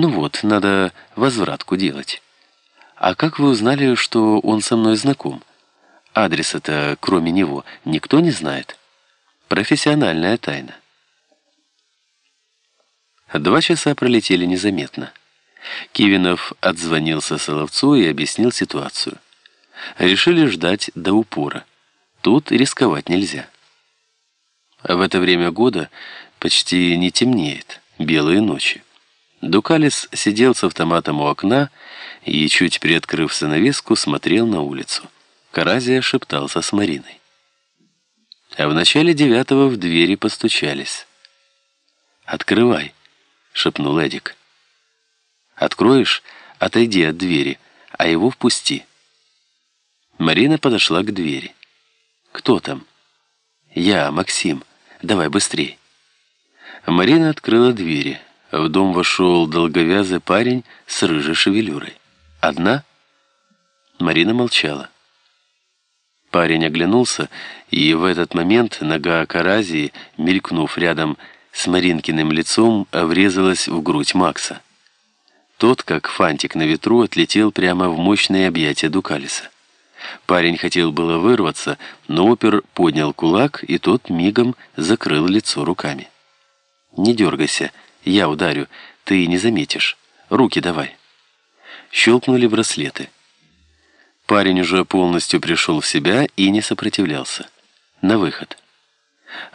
Ну вот, надо возвратку делать. А как вы узнали, что он со мной знаком? Адрес-то, кроме него, никто не знает. Профессиональная тайна. Два часа пролетели незаметно. Кивинов отзвонился Соловцу и объяснил ситуацию. Решили ждать до упора. Тут рисковать нельзя. В это время года почти не темнеет, белые ночи. Дукалис сидел с автоматом у окна и, чуть приоткрыв занавеску, смотрел на улицу. Каразия шептался с Мариной. А в начале девятого в двери постучались. «Открывай», — шепнул Эдик. «Откроешь? Отойди от двери, а его впусти». Марина подошла к двери. «Кто там?» «Я, Максим. Давай быстрей». Марина открыла двери. В дом вошел долговязый парень с рыжей шевелюрой. «Одна?» Марина молчала. Парень оглянулся, и в этот момент нога Каразии, мелькнув рядом с Маринкиным лицом, врезалась в грудь Макса. Тот, как фантик на ветру, отлетел прямо в мощные объятия Дукалиса. Парень хотел было вырваться, но опер поднял кулак, и тот мигом закрыл лицо руками. «Не дергайся», я ударю, ты не заметишь. Руки давай. Щелкнули браслеты. Парень уже полностью пришел в себя и не сопротивлялся. На выход.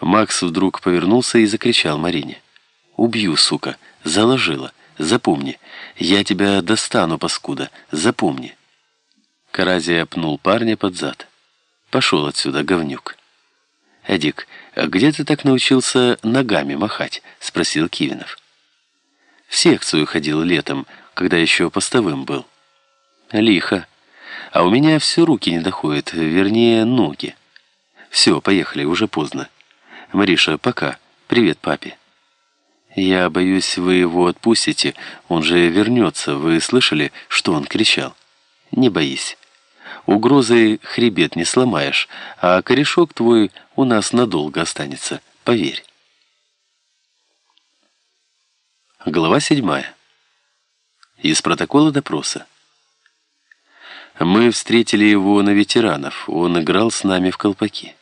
Макс вдруг повернулся и закричал Марине. «Убью, сука! Заложила! Запомни! Я тебя достану, паскуда! Запомни!» Каразия пнул парня под зад. «Пошел отсюда, говнюк!» «Эдик, а где ты так научился ногами махать?» — спросил Кивинов. «В секцию ходил летом, когда еще постовым был». «Лихо. А у меня все руки не доходят, вернее, ноги. Все, поехали, уже поздно. Мариша, пока. Привет папе». «Я боюсь, вы его отпустите, он же вернется. Вы слышали, что он кричал?» «Не боись». Угрозой хребет не сломаешь, а корешок твой у нас надолго останется, поверь. Глава седьмая. Из протокола допроса. Мы встретили его на ветеранов, он играл с нами в колпаки.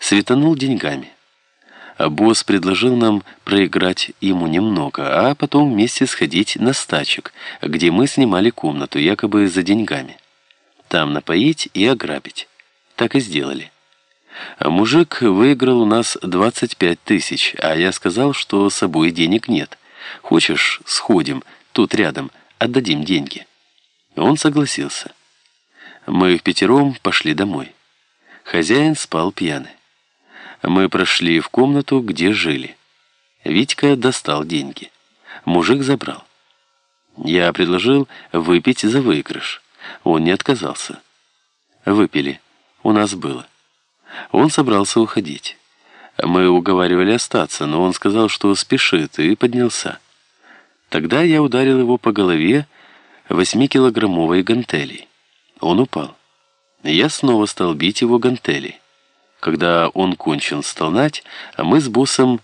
Светанул деньгами. А босс предложил нам проиграть ему немного, а потом вместе сходить на стачек, где мы снимали комнату, якобы за деньгами там напоить и ограбить. Так и сделали. А мужик выиграл у нас 25 тысяч, а я сказал, что с собой денег нет. Хочешь, сходим, тут рядом, отдадим деньги. Он согласился. Мы в пятером пошли домой. Хозяин спал пьяный. Мы прошли в комнату, где жили. Витька достал деньги. Мужик забрал. Я предложил выпить за выигрыш. Он не отказался. Выпили. У нас было. Он собрался уходить. Мы уговаривали остаться, но он сказал, что спешит, и поднялся. Тогда я ударил его по голове восьмикилограммовой гантелей. Он упал. Я снова стал бить его гантелей. Когда он кончил стонать, мы с боссом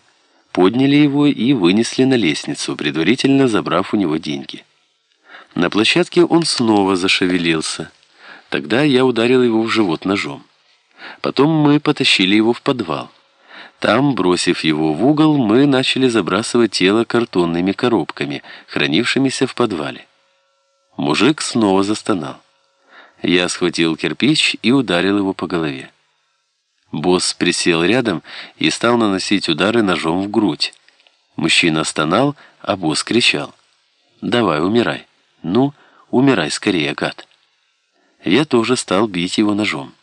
подняли его и вынесли на лестницу, предварительно забрав у него деньги. На площадке он снова зашевелился. Тогда я ударил его в живот ножом. Потом мы потащили его в подвал. Там, бросив его в угол, мы начали забрасывать тело картонными коробками, хранившимися в подвале. Мужик снова застонал. Я схватил кирпич и ударил его по голове. Босс присел рядом и стал наносить удары ножом в грудь. Мужчина стонал, а босс кричал. «Давай, умирай». «Ну, умирай скорее, гад!» Я тоже стал бить его ножом.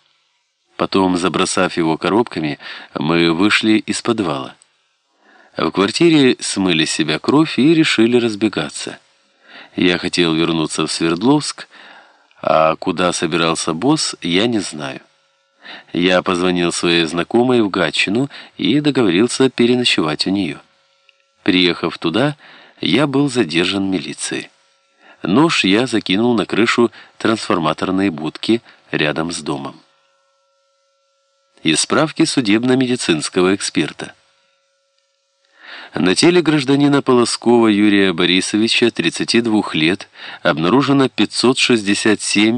Потом, забросав его коробками, мы вышли из подвала. В квартире смыли с себя кровь и решили разбегаться. Я хотел вернуться в Свердловск, а куда собирался босс, я не знаю. Я позвонил своей знакомой в Гатчину и договорился переночевать у нее. Приехав туда, я был задержан милицией. Нож я закинул на крышу трансформаторной будки рядом с домом. Из справки судебно-медицинского эксперта. На теле гражданина Полоскова Юрия Борисовича, 32 лет, обнаружено 567